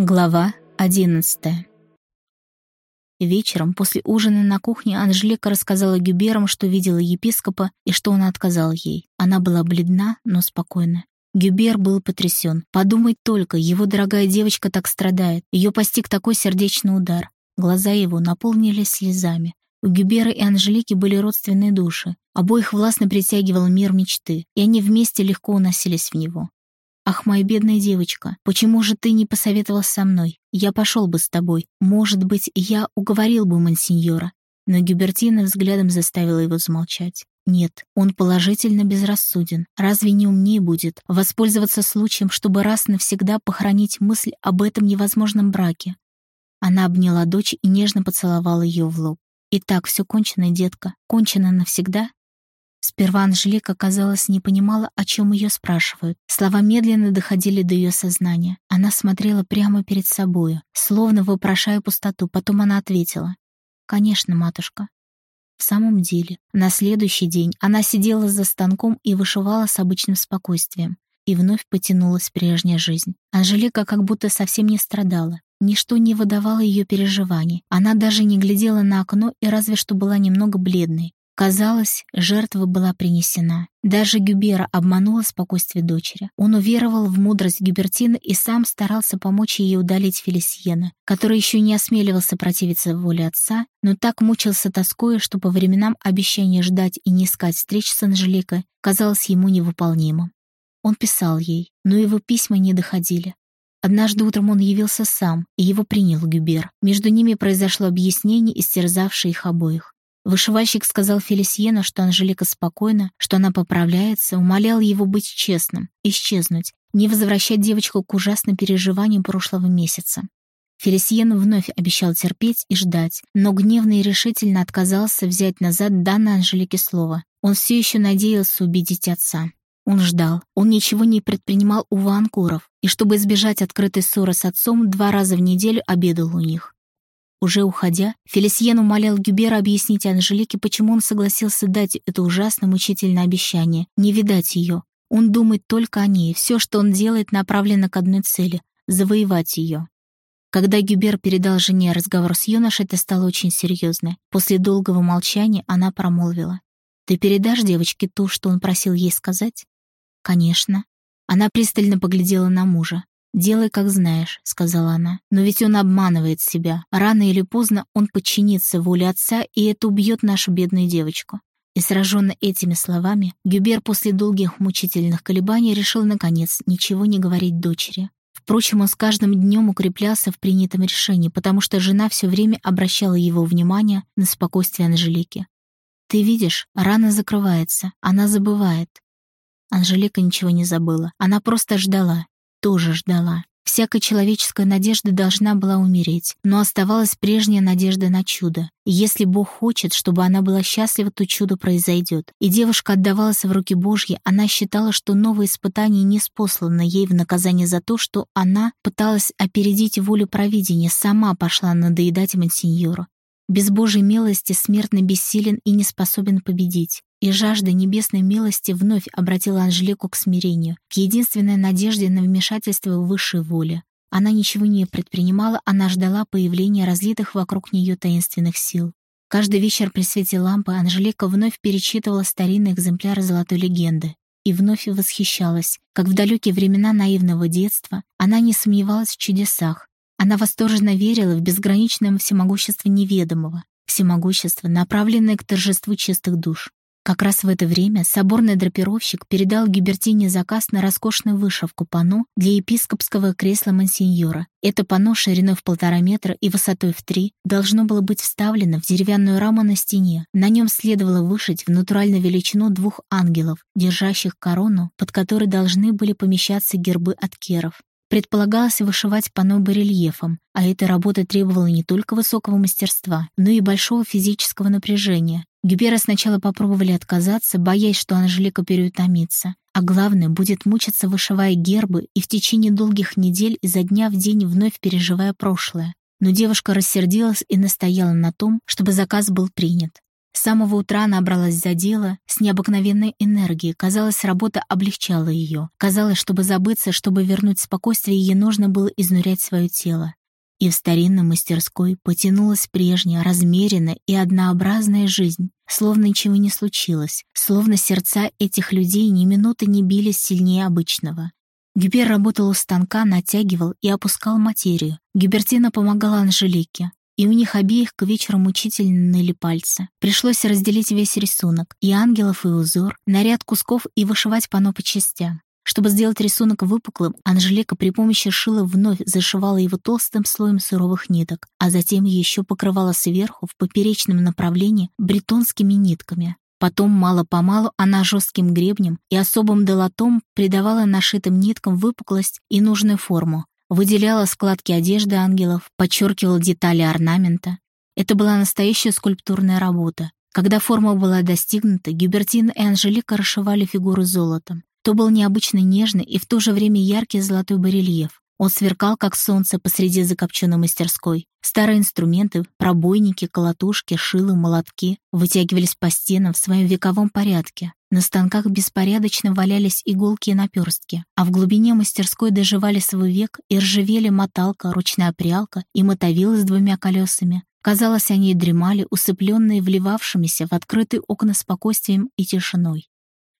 Глава одиннадцатая Вечером, после ужина на кухне, Анжелика рассказала Гюберам, что видела епископа и что он отказал ей. Она была бледна, но спокойна. Гюбер был потрясен. Подумать только, его дорогая девочка так страдает. Ее постиг такой сердечный удар. Глаза его наполнились слезами. У Гюбера и Анжелики были родственные души. Обоих властно притягивал мир мечты, и они вместе легко уносились в него. «Ах, моя бедная девочка, почему же ты не посоветовал со мной? Я пошел бы с тобой. Может быть, я уговорил бы мансиньора». Но Гюбертина взглядом заставила его замолчать. Нет, он положительно безрассуден. Разве не умнее будет воспользоваться случаем, чтобы раз навсегда похоронить мысль об этом невозможном браке? Она обняла дочь и нежно поцеловала ее в лоб. «И так все кончено, детка. Кончено навсегда?» Сперва Анжелика, казалось, не понимала, о чем ее спрашивают. Слова медленно доходили до ее сознания. Она смотрела прямо перед собою, словно вопрошая пустоту. Потом она ответила. «Конечно, матушка». В самом деле, на следующий день она сидела за станком и вышивала с обычным спокойствием. И вновь потянулась прежняя жизнь. Анжелика как будто совсем не страдала. Ничто не выдавало ее переживаний. Она даже не глядела на окно и разве что была немного бледной. Казалось, жертва была принесена. Даже Гюбера обманула спокойствие дочери. Он уверовал в мудрость Гюбертины и сам старался помочь ей удалить Фелисьена, который еще не осмеливался противиться воле отца, но так мучился тоскою, что по временам обещание ждать и не искать встреч с Анжеликой казалось ему невыполнимым. Он писал ей, но его письма не доходили. Однажды утром он явился сам, и его принял Гюбер. Между ними произошло объяснение, истерзавшее их обоих. Вышивальщик сказал Фелисьену, что Анжелика спокойна, что она поправляется, умолял его быть честным, исчезнуть, не возвращать девочку к ужасным переживаниям прошлого месяца. Фелисьен вновь обещал терпеть и ждать, но гневно и решительно отказался взять назад данное Анжелике слово. Он все еще надеялся убедить отца. Он ждал. Он ничего не предпринимал у Ванкуров, и чтобы избежать открытой ссоры с отцом, два раза в неделю обедал у них. Уже уходя, Фелисьен умолял Гюбера объяснить Анжелике, почему он согласился дать это ужасное мучительное обещание — не видать ее. Он думает только о ней, все, что он делает, направлено к одной цели — завоевать ее. Когда Гюбер передал жене разговор с юношей, это стало очень серьезно. После долгого молчания она промолвила. «Ты передашь девочке то, что он просил ей сказать?» «Конечно». Она пристально поглядела на мужа. «Делай, как знаешь», — сказала она. «Но ведь он обманывает себя. Рано или поздно он подчинится воле отца, и это убьет нашу бедную девочку». И сраженный этими словами, Гюбер после долгих мучительных колебаний решил, наконец, ничего не говорить дочери. Впрочем, он с каждым днем укреплялся в принятом решении, потому что жена все время обращала его внимание на спокойствие Анжелики. «Ты видишь, рана закрывается, она забывает». Анжелика ничего не забыла, она просто ждала, тоже ждала. Всякая человеческая надежда должна была умереть, но оставалась прежняя надежда на чудо. Если Бог хочет, чтобы она была счастлива, то чудо произойдет. И девушка отдавалась в руки Божьи, она считала, что новое испытание не спослано ей в наказание за то, что она пыталась опередить волю провидения, сама пошла надоедать мансиньору. Без Божьей милости смертный бессилен и не способен победить. И жажда небесной милости вновь обратила Анжелику к смирению, к единственной надежде на вмешательство высшей воле. Она ничего не предпринимала, она ждала появления разлитых вокруг нее таинственных сил. Каждый вечер при свете лампы Анжелика вновь перечитывала старинный экземпляр золотой легенды и вновь восхищалась, как в далекие времена наивного детства она не сомневалась в чудесах. Она восторженно верила в безграничное всемогущество неведомого, всемогущество, направленное к торжеству чистых душ. Как раз в это время соборный драпировщик передал Гибертине заказ на роскошную вышивку панно для епископского кресла мансиньора. Это панно шириной в полтора метра и высотой в три должно было быть вставлено в деревянную раму на стене. На нем следовало вышить в натуральную величину двух ангелов, держащих корону, под которой должны были помещаться гербы от керов. Предполагалось вышивать панно барельефом, а эта работа требовала не только высокого мастерства, но и большого физического напряжения. Гюбера сначала попробовали отказаться, боясь, что Анжелика переутомится. А главное, будет мучиться, вышивая гербы и в течение долгих недель изо дня в день вновь переживая прошлое. Но девушка рассердилась и настояла на том, чтобы заказ был принят. С самого утра она бралась за дело с необыкновенной энергией. Казалось, работа облегчала ее. Казалось, чтобы забыться, чтобы вернуть спокойствие, ей нужно было изнурять свое тело. И в старинной мастерской потянулась прежняя, размеренная и однообразная жизнь, словно ничего не случилось, словно сердца этих людей ни минуты не бились сильнее обычного. Гюбер работал у станка, натягивал и опускал материю. Гюбертина помогала Анжелике. И у них обеих к вечеру мучительно ныли пальцы. Пришлось разделить весь рисунок, и ангелов, и узор, наряд кусков и вышивать пано по частям. Чтобы сделать рисунок выпуклым, Анжелика при помощи шила вновь зашивала его толстым слоем суровых ниток, а затем еще покрывала сверху в поперечном направлении бретонскими нитками. Потом мало-помалу она жестким гребнем и особым долотом придавала нашитым ниткам выпуклость и нужную форму, выделяла складки одежды ангелов, подчеркивала детали орнамента. Это была настоящая скульптурная работа. Когда форма была достигнута, Гюбертин и Анжелика расшивали фигуру золотом. То был необычно нежный и в то же время яркий золотой барельеф. Он сверкал, как солнце посреди закопченной мастерской. Старые инструменты, пробойники, колотушки, шилы, молотки вытягивались по стенам в своем вековом порядке. На станках беспорядочно валялись иголки и наперстки, а в глубине мастерской доживали свой век и ржавели моталка, ручная прялка и мотовилы с двумя колесами. Казалось, они дремали, усыпленные вливавшимися в открытые окна спокойствием и тишиной.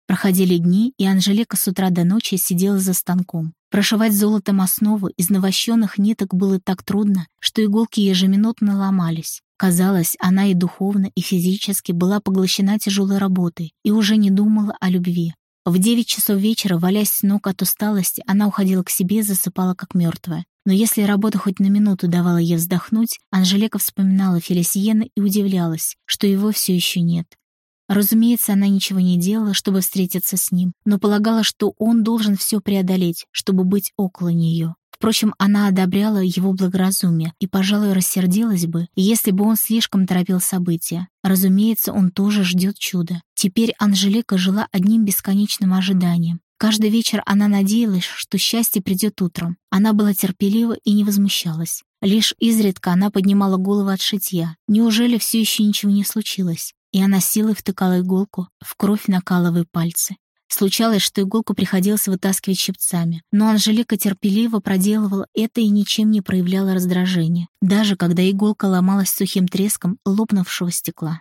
Проходили дни, и Анжелика с утра до ночи сидела за станком. Прошивать золотом основу из навощенных ниток было так трудно, что иголки ежеминутно ломались. Казалось, она и духовно, и физически была поглощена тяжелой работой и уже не думала о любви. В девять часов вечера, валясь с ног от усталости, она уходила к себе и засыпала как мертвая. Но если работа хоть на минуту давала ей вздохнуть, Анжелика вспоминала Фелисиена и удивлялась, что его все еще нет. Разумеется, она ничего не делала, чтобы встретиться с ним, но полагала, что он должен все преодолеть, чтобы быть около нее. Впрочем, она одобряла его благоразумие и, пожалуй, рассердилась бы, если бы он слишком торопил события. Разумеется, он тоже ждет чуда. Теперь Анжелика жила одним бесконечным ожиданием. Каждый вечер она надеялась, что счастье придет утром. Она была терпелива и не возмущалась. Лишь изредка она поднимала голову от шитья. Неужели все еще ничего не случилось? И она силой втыкала иголку, в кровь накалывая пальцы. Случалось, что иголку приходилось вытаскивать щипцами, но Анжелика терпеливо проделывала это и ничем не проявляла раздражения, даже когда иголка ломалась сухим треском лопнувшего стекла.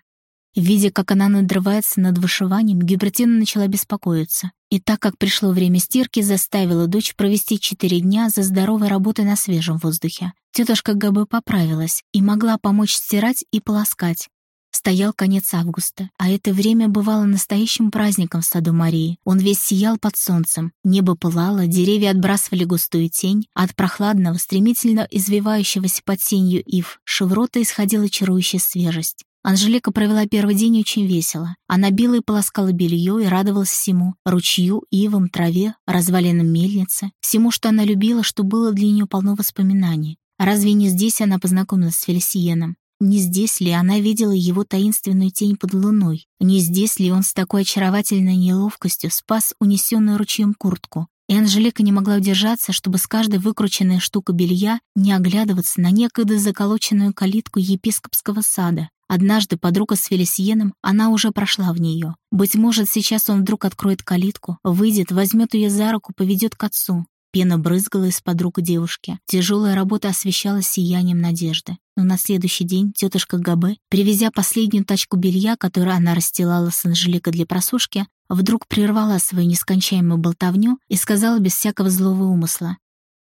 Видя, как она надрывается над вышиванием, Гюбертина начала беспокоиться. И так как пришло время стирки, заставила дочь провести четыре дня за здоровой работой на свежем воздухе. Тетушка ГБ поправилась и могла помочь стирать и полоскать, Стоял конец августа, а это время бывало настоящим праздником в саду Марии. Он весь сиял под солнцем, небо пылало, деревья отбрасывали густую тень, от прохладного, стремительно извивающегося под сенью ив шеврота исходила чарующая свежесть. Анжелика провела первый день очень весело. Она била и полоскала белье и радовалась всему — ручью, ивам, траве, развалинам мельницы, всему, что она любила, что было для нее полно воспоминаний. Разве не здесь она познакомилась с Фелисиеном? Не здесь ли она видела его таинственную тень под луной? Не здесь ли он с такой очаровательной неловкостью спас унесенную ручьем куртку? И Анжелика не могла удержаться, чтобы с каждой выкрученной штукой белья не оглядываться на некогда заколоченную калитку епископского сада. Однажды подруга с Фелисиеном, она уже прошла в нее. Быть может, сейчас он вдруг откроет калитку, выйдет, возьмет ее за руку, поведет к отцу. Пена брызгала из-под рук девушки. Тяжелая работа освещалась сиянием надежды. Но на следующий день тетушка Габе, привезя последнюю тачку белья, которую она расстилала с Анжеликой для просушки, вдруг прервала свою нескончаемую болтовню и сказала без всякого злого умысла.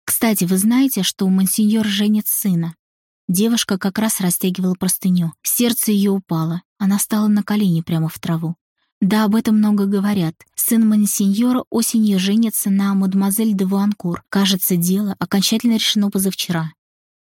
«Кстати, вы знаете, что у мансиньор женит сына?» Девушка как раз растягивала простыню. Сердце ее упало. Она стала на колени прямо в траву. Да, об этом много говорят. Сын мансиньора осенью женится на мадемуазель де Вуанкур. Кажется, дело окончательно решено позавчера.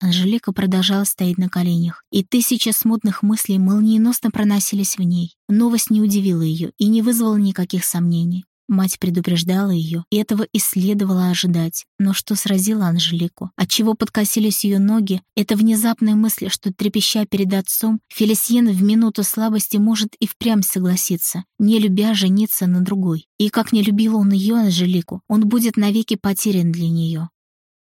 Анжелика продолжала стоять на коленях, и тысяча смутных мыслей молниеносно проносились в ней. Новость не удивила ее и не вызвала никаких сомнений. Мать предупреждала ее, и этого и следовало ожидать. Но что сразило Анжелику? Отчего подкосились ее ноги? Это внезапная мысль, что, трепеща перед отцом, Фелисьен в минуту слабости может и впрямь согласиться, не любя жениться на другой. И как не любил он ее, Анжелику, он будет навеки потерян для нее.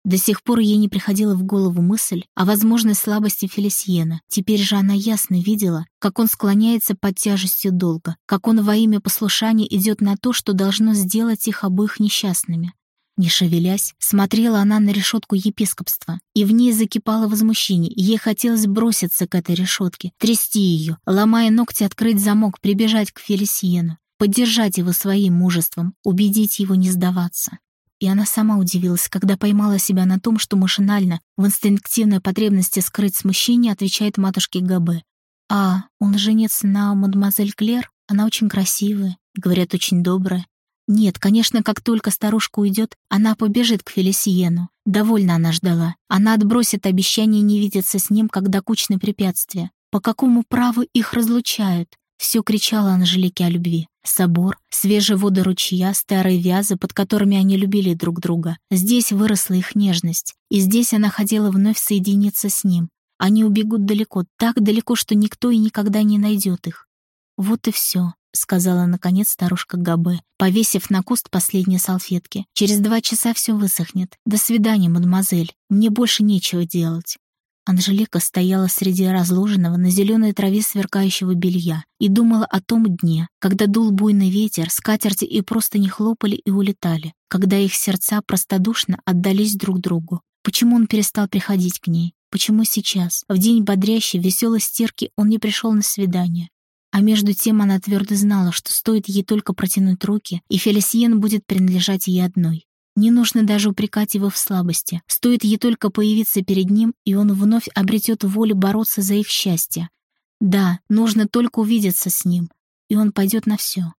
До сих пор ей не приходила в голову мысль о возможной слабости Фелисиена. Теперь же она ясно видела, как он склоняется под тяжестью долга, как он во имя послушания идет на то, что должно сделать их обоих несчастными. Не шевелясь, смотрела она на решетку епископства, и в ней закипало возмущение, ей хотелось броситься к этой решетке, трясти ее, ломая ногти открыть замок, прибежать к Фелисиену, поддержать его своим мужеством, убедить его не сдаваться. И она сама удивилась, когда поймала себя на том, что машинально, в инстинктивной потребности скрыть смущение, отвечает матушке Габе. «А, он женец на мадемуазель Клер? Она очень красивая, говорят, очень добрая. Нет, конечно, как только старушка уйдет, она побежит к Фелисиену. Довольно она ждала. Она отбросит обещание не видеться с ним, как докучное препятствие. По какому праву их разлучают? Все кричала Анжелике о любви. Собор, свежие воды ручья, старые вязы, под которыми они любили друг друга. Здесь выросла их нежность. И здесь она хотела вновь соединиться с ним. Они убегут далеко, так далеко, что никто и никогда не найдет их. Вот и все, сказала наконец старушка Габе, повесив на куст последние салфетки. Через два часа все высохнет. До свидания, мадемуазель. Мне больше нечего делать. Анжелика стояла среди разложенного на зеленой траве сверкающего белья и думала о том дне, когда дул буйный ветер, скатерти и просто не хлопали и улетали, когда их сердца простодушно отдались друг другу. Почему он перестал приходить к ней? Почему сейчас, в день бодрящей, веселой стирки, он не пришел на свидание? А между тем она твердо знала, что стоит ей только протянуть руки, и Фелисиен будет принадлежать ей одной. Не нужно даже упрекать его в слабости. Стоит ей только появиться перед ним, и он вновь обретет волю бороться за их счастье. Да, нужно только увидеться с ним, и он пойдет на все.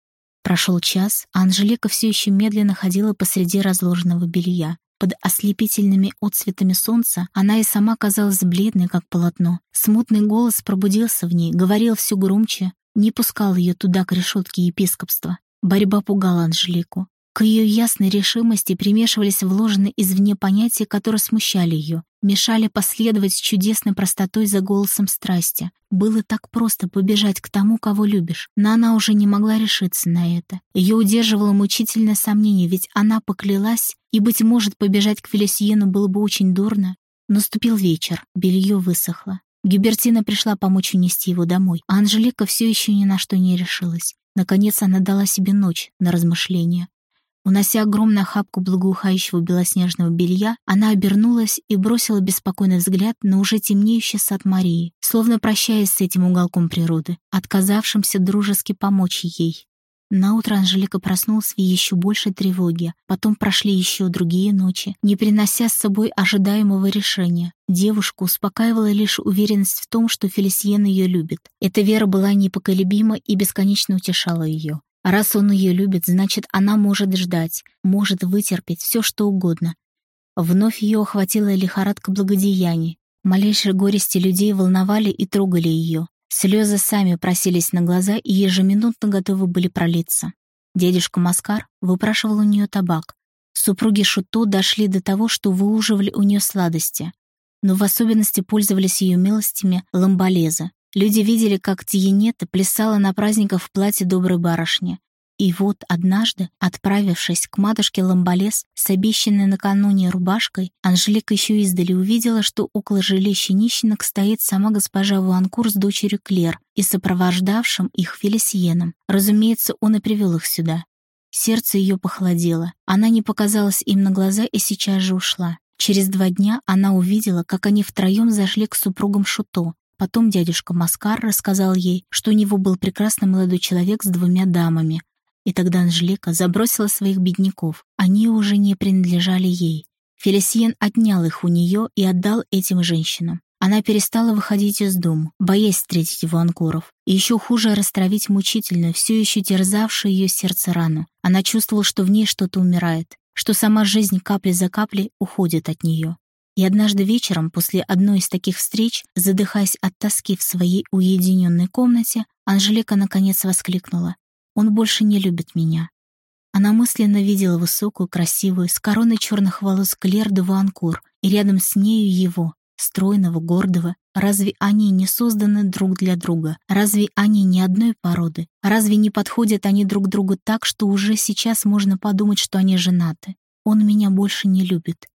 Прошел час, а Анжелика все еще медленно ходила посреди разложенного белья. Под ослепительными отсветами солнца она и сама казалась бледной, как полотно. Смутный голос пробудился в ней, говорил все громче, не пускал ее туда, к решетке епископства. Борьба пугала Анжелику. К ее ясной решимости примешивались вложенные извне понятия, которые смущали ее, мешали последовать с чудесной простотой за голосом страсти. Было так просто побежать к тому, кого любишь, но она уже не могла решиться на это. Ее удерживало мучительное сомнение, ведь она поклялась, и, быть может, побежать к Фелисиену было бы очень дурно. Наступил вечер, белье высохло. Гюбертина пришла помочь унести его домой, а Анжелика все еще ни на что не решилась. Наконец она дала себе ночь на размышления. Унося огромную охапку благоухающего белоснежного белья, она обернулась и бросила беспокойный взгляд на уже темнеющий сад Марии, словно прощаясь с этим уголком природы, отказавшимся дружески помочь ей. Наутро Анжелика проснулась в еще большей тревоге. Потом прошли еще другие ночи, не принося с собой ожидаемого решения. Девушку успокаивала лишь уверенность в том, что Фелисиен ее любит. Эта вера была непоколебима и бесконечно утешала ее. Раз он ее любит, значит, она может ждать, может вытерпеть все, что угодно. Вновь ее охватила лихорадка благодеяний. Малейшие горести людей волновали и трогали ее. Слезы сами просились на глаза и ежеминутно готовы были пролиться. Дядюшка Маскар выпрашивал у нее табак. Супруги Шуто дошли до того, что выуживали у нее сладости. Но в особенности пользовались ее милостями ламбалеза, Люди видели, как Тиенета плясала на праздниках в платье доброй барышни. И вот однажды, отправившись к матушке Ламбалес с обещанной накануне рубашкой, Анжелика еще издали увидела, что около жилища нищенок стоит сама госпожа Вуанкур с дочерью Клер и сопровождавшим их Фелисиеном. Разумеется, он и привел их сюда. Сердце ее похолодело. Она не показалась им на глаза и сейчас же ушла. Через два дня она увидела, как они втроем зашли к супругам Шуто, Потом дядюшка Маскар рассказал ей, что у него был прекрасный молодой человек с двумя дамами. И тогда Анжелика забросила своих бедняков. Они уже не принадлежали ей. Фелисиен отнял их у нее и отдал этим женщинам. Она перестала выходить из дома, боясь встретить Ванкуров. И еще хуже растравить мучительную, все еще терзавшую ее сердце рану. Она чувствовала, что в ней что-то умирает, что сама жизнь капли за каплей уходит от нее. И однажды вечером, после одной из таких встреч, задыхаясь от тоски в своей уединенной комнате, Анжелика наконец воскликнула. «Он больше не любит меня». Она мысленно видела высокую, красивую, с короной черных волос Клер де Ванкур, и рядом с нею его, стройного, гордого. Разве они не созданы друг для друга? Разве они не одной породы? Разве не подходят они друг другу так, что уже сейчас можно подумать, что они женаты? Он меня больше не любит.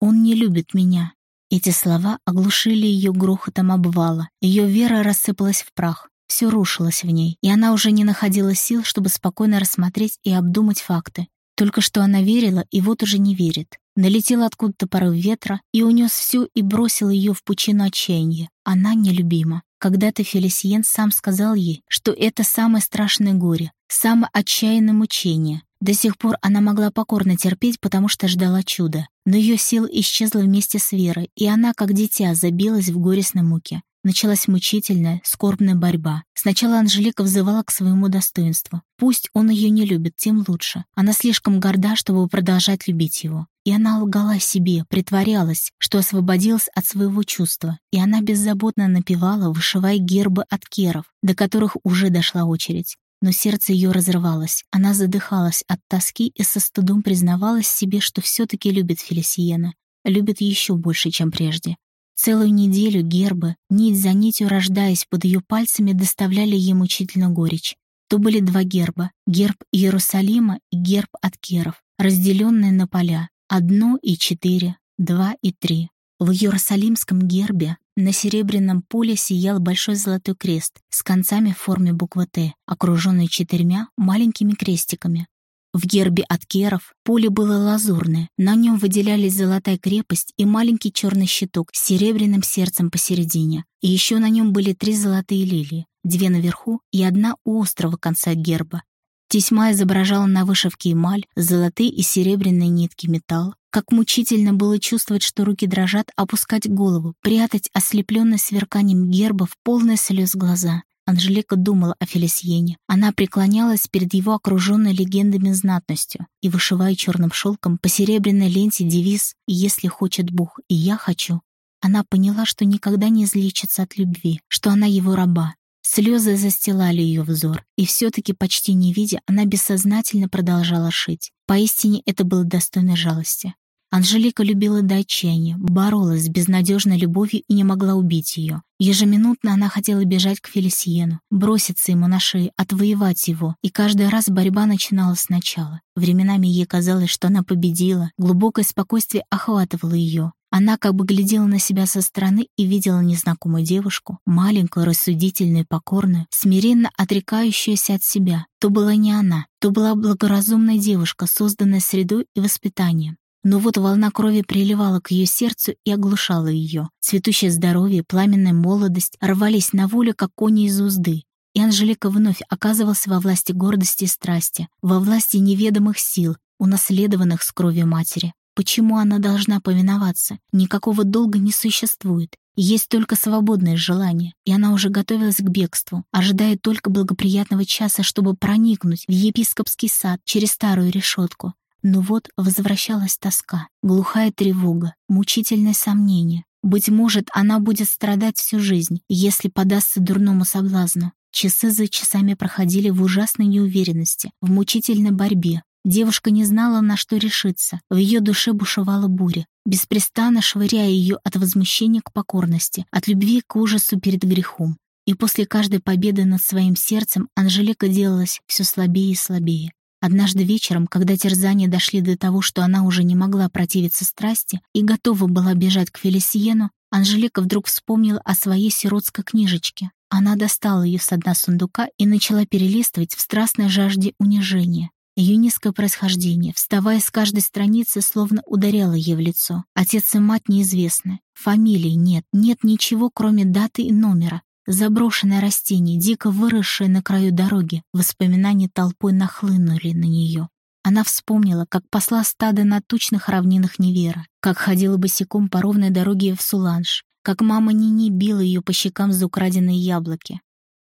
Он не любит меня». Эти слова оглушили ее грохотом обвала. Ее вера рассыпалась в прах. Все рушилось в ней, и она уже не находила сил, чтобы спокойно рассмотреть и обдумать факты. Только что она верила, и вот уже не верит. Налетел откуда-то порыв ветра и унес всю и бросил ее в пучину отчаяния. Она нелюбима. Когда-то Фелисиен сам сказал ей, что это самое страшное горе, самое отчаянное мучение. До сих пор она могла покорно терпеть, потому что ждала чуда. Но ее сила исчезла вместе с верой, и она, как дитя, забилась в горестной муке. Началась мучительная, скорбная борьба. Сначала Анжелика взывала к своему достоинству. Пусть он ее не любит, тем лучше. Она слишком горда, чтобы продолжать любить его. И она лгала себе, притворялась, что освободилась от своего чувства. И она беззаботно напевала, вышивая гербы от керов, до которых уже дошла очередь. Но сердце ее разрывалось. Она задыхалась от тоски и со стыдом признавалась себе, что все-таки любит Фелисиена. Любит еще больше, чем прежде. Целую неделю гербы, нить за нитью рождаясь под ее пальцами, доставляли ей мучительно горечь. То были два герба — герб Иерусалима и герб от Керов, разделенные на поля — одно и четыре, два и три. В Иерусалимском гербе на серебряном поле сиял большой золотой крест с концами в форме буквы «Т», окруженный четырьмя маленькими крестиками, в гербе от керов поле было лазурное, на нем выделялись золотая крепость и маленький черный щиток с серебряным сердцем посередине. И еще на нем были три золотые лилии, две наверху и одна у острого конца герба. Тесьма изображала на вышивке эмаль, золотые и серебряные нитки металл. Как мучительно было чувствовать, что руки дрожат, опускать голову, прятать ослепленное сверканием герба в полные слез глаза. Анжелика думала о Фелисьене. Она преклонялась перед его окруженной легендами знатностью и, вышивая черным шелком по серебряной ленте девиз «Если хочет Бог, и я хочу», она поняла, что никогда не излечится от любви, что она его раба. Слезы застилали ее взор, и все-таки, почти не видя, она бессознательно продолжала шить. Поистине это было достойно жалости. Анжелика любила до отчаяния, боролась с безнадежной любовью и не могла убить ее. Ежеминутно она хотела бежать к Фелисиену, броситься ему на шею, отвоевать его, и каждый раз борьба начиналась сначала. Временами ей казалось, что она победила, глубокое спокойствие охватывало ее. Она как бы глядела на себя со стороны и видела незнакомую девушку, маленькую, рассудительную, покорную, смиренно отрекающуюся от себя. То была не она, то была благоразумная девушка, созданная средой и воспитанием. Но вот волна крови приливала к ее сердцу и оглушала ее. Цветущее здоровье, пламенная молодость рвались на волю, как кони из узды. И Анжелика вновь оказывалась во власти гордости и страсти, во власти неведомых сил, унаследованных с кровью матери. Почему она должна повиноваться? Никакого долга не существует. Есть только свободное желание, и она уже готовилась к бегству, ожидая только благоприятного часа, чтобы проникнуть в епископский сад через старую решетку, но вот возвращалась тоска, глухая тревога, мучительное сомнение. Быть может, она будет страдать всю жизнь, если подастся дурному соблазну. Часы за часами проходили в ужасной неуверенности, в мучительной борьбе. Девушка не знала, на что решиться. В ее душе бушевала буря, беспрестанно швыряя ее от возмущения к покорности, от любви к ужасу перед грехом. И после каждой победы над своим сердцем Анжелика делалась все слабее и слабее. Однажды вечером, когда терзания дошли до того, что она уже не могла противиться страсти и готова была бежать к Фелисиену, Анжелика вдруг вспомнила о своей сиротской книжечке. Она достала ее с дна сундука и начала перелистывать в страстной жажде унижения. Ее низкое происхождение, вставая с каждой страницы, словно ударяло ей в лицо. Отец и мать неизвестны. Фамилии нет, нет ничего, кроме даты и номера. Заброшенное растение, дико выросшее на краю дороги, воспоминания толпой нахлынули на нее. Она вспомнила, как посла стадо на тучных равнинах Невера, как ходила босиком по ровной дороге в Суланж, как мама Нини била ее по щекам за украденные яблоки.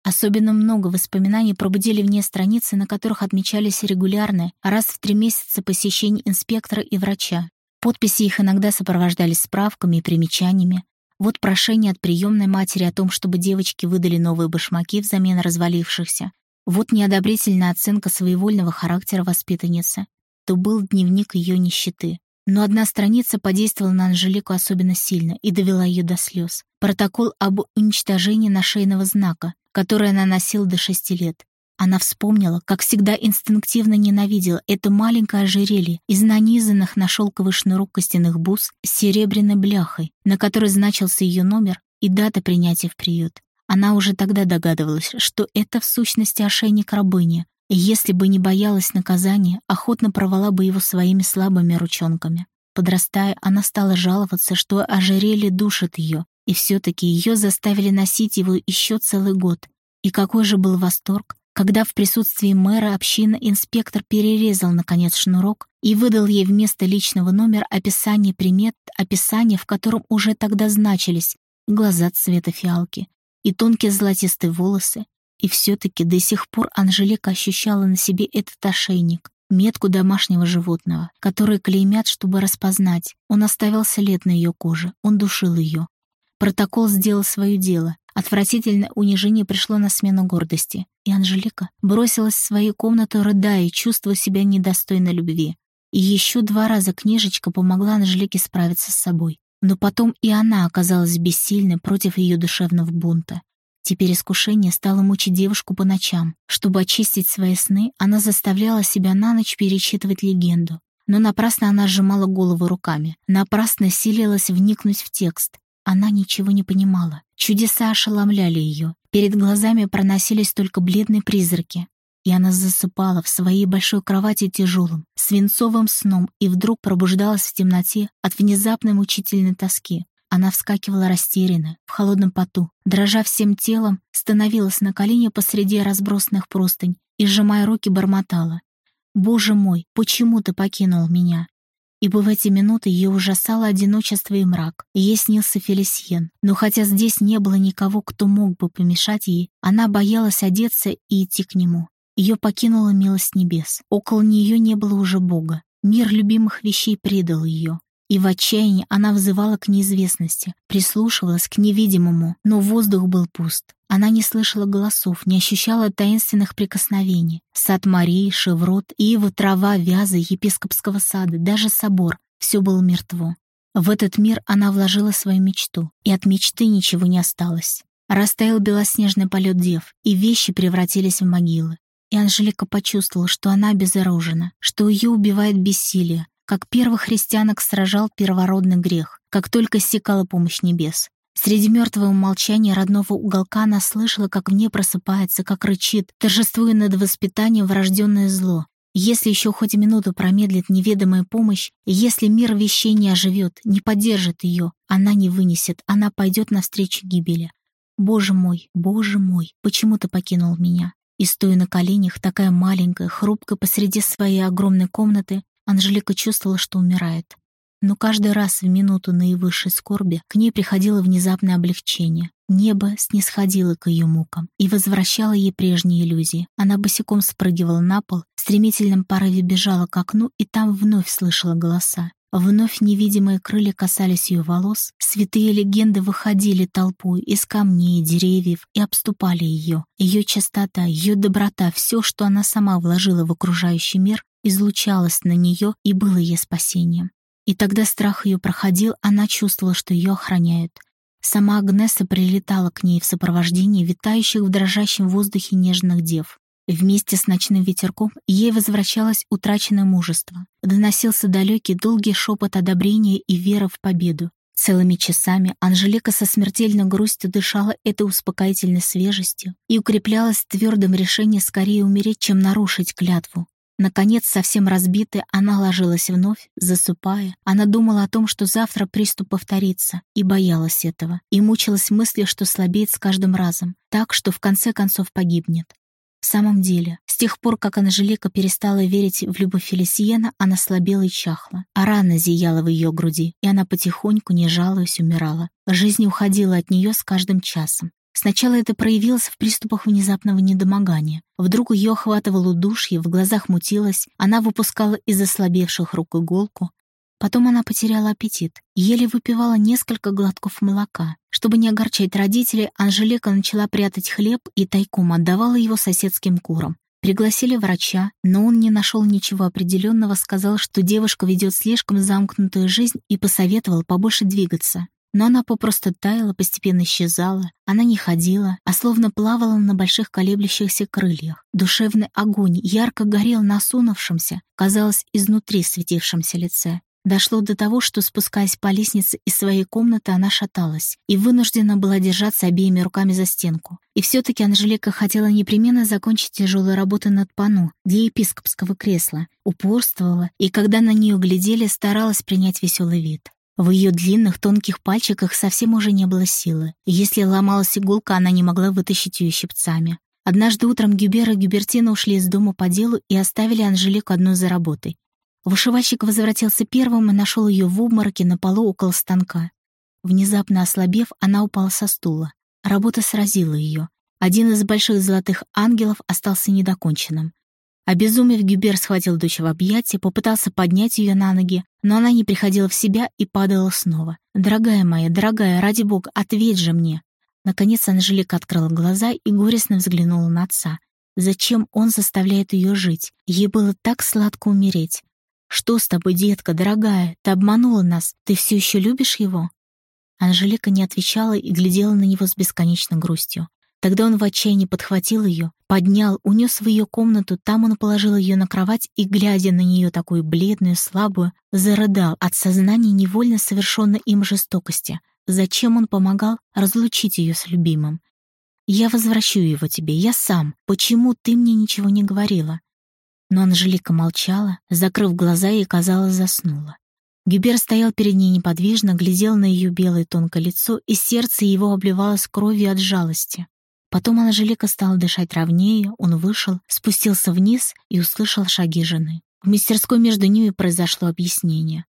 Особенно много воспоминаний пробудили в ней страницы, на которых отмечались регулярные, раз в три месяца посещения инспектора и врача. Подписи их иногда сопровождались справками и примечаниями, вот прошение от приемной матери о том, чтобы девочки выдали новые башмаки взамен развалившихся. Вот неодобрительная оценка своевольного характера воспитанницы. То был дневник ее нищеты. Но одна страница подействовала на Анжелику особенно сильно и довела ее до слез. Протокол об уничтожении нашейного знака, который она носила до шести лет. Она вспомнила, как всегда инстинктивно ненавидела это маленькое ожерелье из нанизанных на шелковый шнурок костяных бус с серебряной бляхой, на которой значился ее номер и дата принятия в приют. Она уже тогда догадывалась, что это в сущности ошейник рабыни, и если бы не боялась наказания, охотно порвала бы его своими слабыми ручонками. Подрастая, она стала жаловаться, что ожерелье душит ее, и все-таки ее заставили носить его еще целый год. И какой же был восторг, когда в присутствии мэра общины инспектор перерезал, наконец, шнурок и выдал ей вместо личного номера описание примет, описание, в котором уже тогда значились глаза цвета фиалки и тонкие золотистые волосы, и все-таки до сих пор Анжелика ощущала на себе этот ошейник, метку домашнего животного, который клеймят, чтобы распознать. Он оставил след на ее коже, он душил ее. Протокол сделал свое дело, Отвратительное унижение пришло на смену гордости, и Анжелика бросилась в свою комнату, рыдая, чувствуя себя недостойной любви. И еще два раза книжечка помогла Анжелике справиться с собой. Но потом и она оказалась бессильной против ее душевного бунта. Теперь искушение стало мучить девушку по ночам. Чтобы очистить свои сны, она заставляла себя на ночь перечитывать легенду. Но напрасно она сжимала голову руками, напрасно силилась вникнуть в текст. Она ничего не понимала. Чудеса ошеломляли ее. Перед глазами проносились только бледные призраки. И она засыпала в своей большой кровати тяжелым, свинцовым сном и вдруг пробуждалась в темноте от внезапной мучительной тоски. Она вскакивала растерянно, в холодном поту, дрожа всем телом, становилась на колени посреди разбросанных простынь и, сжимая руки, бормотала. «Боже мой, почему ты покинул меня? Ибо в эти минуты ее ужасало одиночество и мрак. Ей снился Фелисьен, но хотя здесь не было никого, кто мог бы помешать ей, она боялась одеться и идти к нему. Ее покинула милость небес. Около нее не было уже Бога. Мир любимых вещей предал ее. И в отчаянии она взывала к неизвестности, прислушивалась к невидимому, но воздух был пуст. Она не слышала голосов, не ощущала таинственных прикосновений. Сад Марии, Шеврот, Ива, трава, вязы, епископского сада, даже собор — все было мертво. В этот мир она вложила свою мечту, и от мечты ничего не осталось. Растаял белоснежный полет дев, и вещи превратились в могилы. И Анжелика почувствовала, что она безоружена, что ее убивает бессилие, как первых христианок сражал первородный грех, как только стекала помощь небес. Среди мертвого молчания родного уголка она слышала, как в ней просыпается, как рычит, торжествуя над воспитанием врожденное зло. Если еще хоть минуту промедлит неведомая помощь, если мир вещей не оживет, не поддержит ее, она не вынесет, она пойдет навстречу гибели. «Боже мой, боже мой, почему ты покинул меня?» И стоя на коленях, такая маленькая, хрупкая посреди своей огромной комнаты, Анжелика чувствовала, что умирает. Но каждый раз в минуту наивысшей скорби к ней приходило внезапное облегчение. Небо снисходило к ее мукам и возвращало ей прежние иллюзии. Она босиком спрыгивала на пол, в стремительном порыве бежала к окну и там вновь слышала голоса. Вновь невидимые крылья касались ее волос, святые легенды выходили толпой из камней, деревьев и обступали ее. Ее чистота, ее доброта, все, что она сама вложила в окружающий мир, излучалось на нее и было ей спасением. И тогда страх ее проходил, она чувствовала, что ее охраняют. Сама Агнеса прилетала к ней в сопровождении витающих в дрожащем воздухе нежных дев. Вместе с ночным ветерком ей возвращалось утраченное мужество. Доносился далекий долгий шепот одобрения и вера в победу. Целыми часами Анжелика со смертельной грустью дышала этой успокоительной свежестью и укреплялась в твердом решении скорее умереть, чем нарушить клятву. Наконец, совсем разбитая, она ложилась вновь, засыпая. Она думала о том, что завтра приступ повторится, и боялась этого, и мучилась мыслью, что слабеет с каждым разом, так, что в конце концов погибнет. В самом деле, с тех пор, как Анжелика перестала верить в любовь Фелисиена, она слабела и чахла, а рана зияла в ее груди, и она потихоньку, не жалуясь, умирала. Жизнь уходила от нее с каждым часом. Сначала это проявилось в приступах внезапного недомогания. Вдруг ее охватывало удушье, в глазах мутилось, она выпускала из ослабевших рук иголку. Потом она потеряла аппетит, еле выпивала несколько глотков молока. Чтобы не огорчать родителей, Анжелика начала прятать хлеб и тайком отдавала его соседским курам. Пригласили врача, но он не нашел ничего определенного, сказал, что девушка ведет слишком замкнутую жизнь и посоветовал побольше двигаться. Но она попросту таяла, постепенно исчезала. Она не ходила, а словно плавала на больших колеблющихся крыльях. Душевный огонь ярко горел на осунувшемся, казалось, изнутри светившемся лице. Дошло до того, что, спускаясь по лестнице из своей комнаты, она шаталась и вынуждена была держаться обеими руками за стенку. И все-таки Анжелика хотела непременно закончить тяжелую работу над пану для епископского кресла, упорствовала и, когда на нее глядели, старалась принять веселый вид. В ее длинных тонких пальчиках совсем уже не было силы. Если ломалась иголка, она не могла вытащить ее щипцами. Однажды утром Гюбер и Гюбертина ушли из дома по делу и оставили Анжелику одну за работой. Вышивальщик возвратился первым и нашел ее в обмороке на полу около станка. Внезапно ослабев, она упала со стула. Работа сразила ее. Один из больших золотых ангелов остался недоконченным. Обезумев, Гюбер схватил дочь в объятия, попытался поднять ее на ноги, но она не приходила в себя и падала снова. «Дорогая моя, дорогая, ради бога, ответь же мне!» Наконец Анжелика открыла глаза и горестно взглянула на отца. Зачем он заставляет ее жить? Ей было так сладко умереть. «Что с тобой, детка, дорогая? Ты обманула нас. Ты все еще любишь его?» Анжелика не отвечала и глядела на него с бесконечной грустью. Тогда он в отчаянии подхватил ее, поднял, унес в ее комнату, там он положил ее на кровать и, глядя на нее такую бледную, слабую, зарыдал от сознания невольно совершенной им жестокости. Зачем он помогал разлучить ее с любимым? «Я возвращу его тебе, я сам. Почему ты мне ничего не говорила?» Но Анжелика молчала, закрыв глаза и, казалось, заснула. Гюбер стоял перед ней неподвижно, глядел на ее белое тонкое лицо, и сердце его обливалось кровью от жалости. Потом Анжелика стала дышать ровнее, он вышел, спустился вниз и услышал шаги жены. В мастерской между ними произошло объяснение.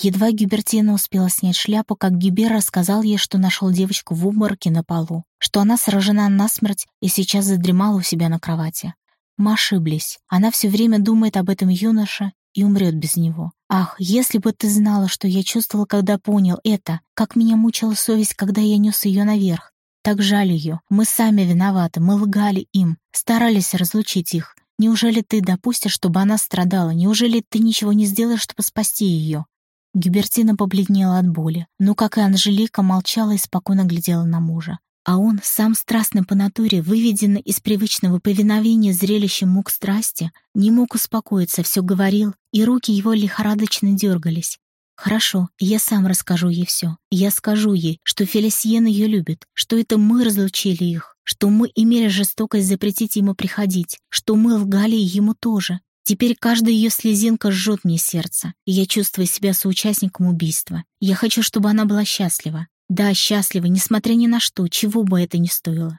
Едва Гюбертина успела снять шляпу, как Гюбер рассказал ей, что нашел девочку в обмороке на полу, что она сражена насмерть и сейчас задремала у себя на кровати. Мы ошиблись. Она все время думает об этом юноше и умрет без него. Ах, если бы ты знала, что я чувствовал, когда понял это, как меня мучила совесть, когда я нес ее наверх. Так жаль ее. Мы сами виноваты, мы лгали им, старались разлучить их. Неужели ты допустишь, чтобы она страдала? Неужели ты ничего не сделаешь, чтобы спасти ее? Гюбертина побледнела от боли, но, как и Анжелика, молчала и спокойно глядела на мужа. А он, сам страстный по натуре, выведенный из привычного повиновения зрелищем мук страсти, не мог успокоиться, все говорил, и руки его лихорадочно дергались. «Хорошо, я сам расскажу ей все. Я скажу ей, что Фелисиен ее любит, что это мы разлучили их, что мы имели жестокость запретить ему приходить, что мы лгали ему тоже. Теперь каждая ее слезинка жжет мне сердце, и я чувствую себя соучастником убийства. Я хочу, чтобы она была счастлива. Да, счастлива, несмотря ни на что, чего бы это ни стоило.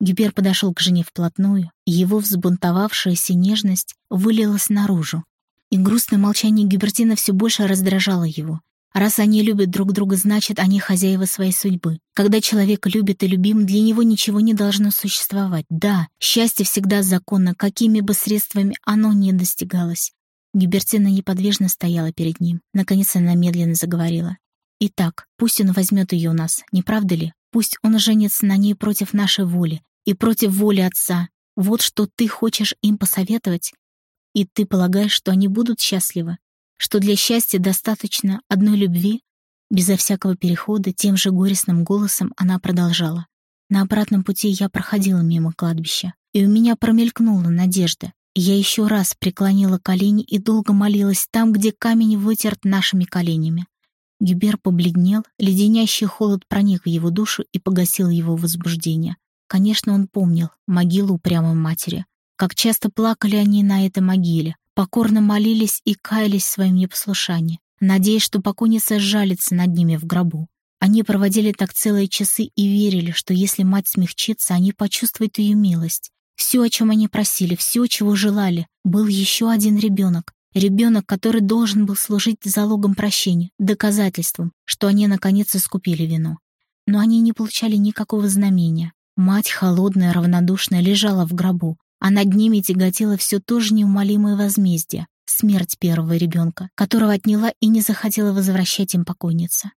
Гюбер подошел к жене вплотную, его взбунтовавшаяся нежность вылилась наружу. И грустное молчание Гюбертина все больше раздражало его. Раз они любят друг друга, значит, они хозяева своей судьбы. Когда человек любит и любим, для него ничего не должно существовать. Да, счастье всегда законно, какими бы средствами оно ни достигалось. Гюбертина неподвижно стояла перед ним. Наконец она медленно заговорила. Итак, пусть он возьмет ее у нас, не правда ли? Пусть он женится на ней против нашей воли и против воли отца. Вот что ты хочешь им посоветовать? И ты полагаешь, что они будут счастливы? Что для счастья достаточно одной любви? Безо всякого перехода, тем же горестным голосом она продолжала. На обратном пути я проходила мимо кладбища, и у меня промелькнула надежда. Я еще раз преклонила колени и долго молилась там, где камень вытерт нашими коленями. Гюбер побледнел, леденящий холод проник в его душу и погасил его возбуждение. Конечно, он помнил могилу упрямой матери. Как часто плакали они на этой могиле, покорно молились и каялись в своем непослушании, надеясь, что покойница сжалится над ними в гробу. Они проводили так целые часы и верили, что если мать смягчится, они почувствуют ее милость. Все, о чем они просили, все, чего желали, был еще один ребенок, Ребенок, который должен был служить залогом прощения, доказательством, что они наконец искупили вину. Но они не получали никакого знамения. Мать, холодная, равнодушная, лежала в гробу, а над ними тяготело все то же неумолимое возмездие — смерть первого ребенка, которого отняла и не захотела возвращать им покойница.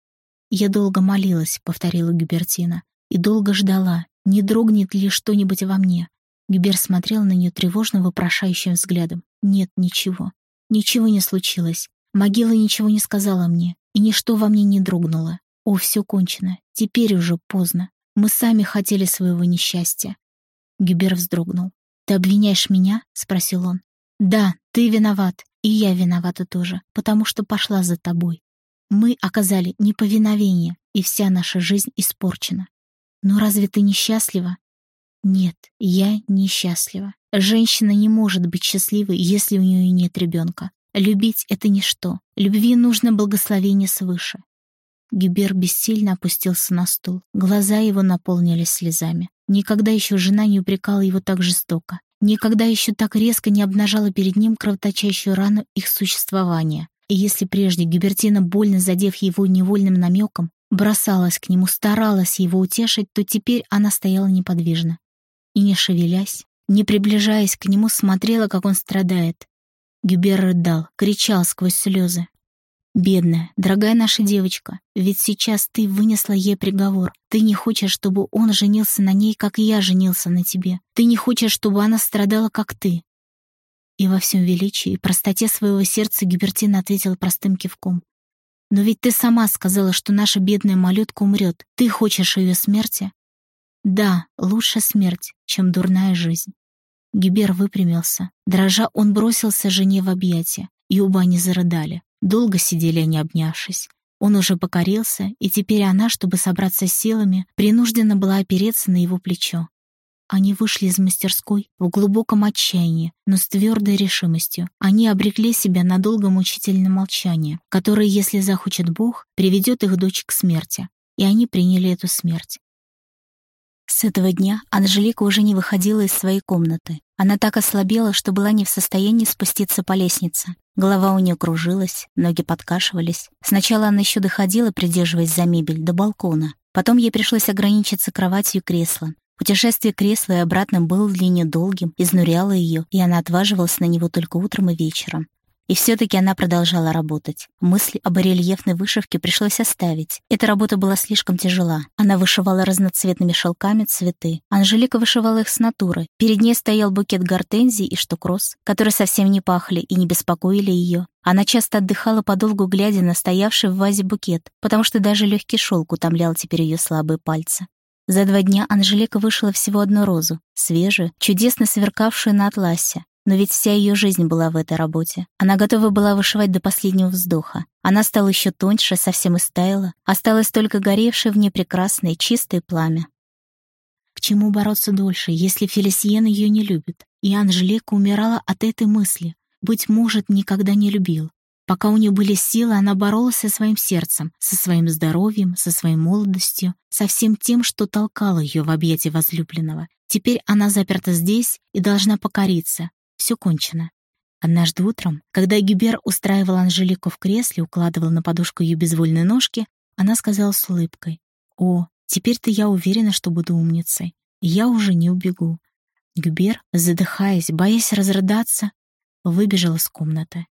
«Я долго молилась», — повторила Гюбертина, — «и долго ждала, не дрогнет ли что-нибудь во мне». Гюбер смотрел на нее тревожно вопрошающим взглядом. «Нет, ничего. Ничего не случилось. Могила ничего не сказала мне, и ничто во мне не дрогнуло. О, все кончено. Теперь уже поздно. Мы сами хотели своего несчастья. Гюбер вздрогнул. «Ты обвиняешь меня?» — спросил он. «Да, ты виноват, и я виновата тоже, потому что пошла за тобой. Мы оказали неповиновение, и вся наша жизнь испорчена. Но разве ты несчастлива? Нет, я несчастлива. Женщина не может быть счастливой, если у нее нет ребенка. Любить — это ничто. Любви нужно благословение свыше. Гюбер бессильно опустился на стул. Глаза его наполнились слезами. Никогда еще жена не упрекала его так жестоко. Никогда еще так резко не обнажала перед ним кровоточащую рану их существования. И если прежде Гюбертина, больно задев его невольным намеком, бросалась к нему, старалась его утешить, то теперь она стояла неподвижно. И не шевелясь, не приближаясь к нему, смотрела, как он страдает. Гюбер рыдал, кричал сквозь слезы. «Бедная, дорогая наша девочка, ведь сейчас ты вынесла ей приговор. Ты не хочешь, чтобы он женился на ней, как я женился на тебе. Ты не хочешь, чтобы она страдала, как ты. И во всем величии и простоте своего сердца Гюбертина ответила простым кивком. «Но ведь ты сама сказала, что наша бедная малютка умрет. Ты хочешь ее смерти?» «Да, лучше смерть, чем дурная жизнь». Гибер выпрямился. Дрожа, он бросился жене в объятия, и оба они зарыдали. Долго сидели они, обнявшись. Он уже покорился, и теперь она, чтобы собраться с силами, принуждена была опереться на его плечо. Они вышли из мастерской в глубоком отчаянии, но с твердой решимостью. Они обрекли себя на долго мучительное молчание, которое, если захочет Бог, приведет их дочь к смерти. И они приняли эту смерть. С этого дня Анжелика уже не выходила из своей комнаты. Она так ослабела, что была не в состоянии спуститься по лестнице. Голова у нее кружилась, ноги подкашивались. Сначала она еще доходила, придерживаясь за мебель, до балкона. Потом ей пришлось ограничиться кроватью и креслом. Путешествие кресла и обратно было для нее долгим, изнуряло ее, и она отваживалась на него только утром и вечером. И все-таки она продолжала работать. Мысли об рельефной вышивке пришлось оставить. Эта работа была слишком тяжела. Она вышивала разноцветными шелками цветы. Анжелика вышивала их с натуры. Перед ней стоял букет гортензий и штукроз, которые совсем не пахли и не беспокоили ее. Она часто отдыхала подолгу, глядя на стоявший в вазе букет, потому что даже легкий шелк утомлял теперь ее слабые пальцы. За два дня Анжелика вышила всего одну розу, свежую, чудесно сверкавшую на атласе. Но ведь вся ее жизнь была в этой работе. Она готова была вышивать до последнего вздоха. Она стала еще тоньше, совсем истаяла. Осталось только горевшее в ней прекрасное чистое пламя. К чему бороться дольше, если Фелисиен ее не любит? И Анжелика умирала от этой мысли. Быть может, никогда не любил. Пока у нее были силы, она боролась со своим сердцем, со своим здоровьем, со своей молодостью, со всем тем, что толкало ее в объятия возлюбленного. Теперь она заперта здесь и должна покориться. Все кончено. Однажды утром, когда Гюбер устраивал Анжелику в кресле, укладывал на подушку ее безвольные ножки, она сказала с улыбкой, «О, теперь-то я уверена, что буду умницей. Я уже не убегу». Гюбер, задыхаясь, боясь разрыдаться, выбежал из комнаты.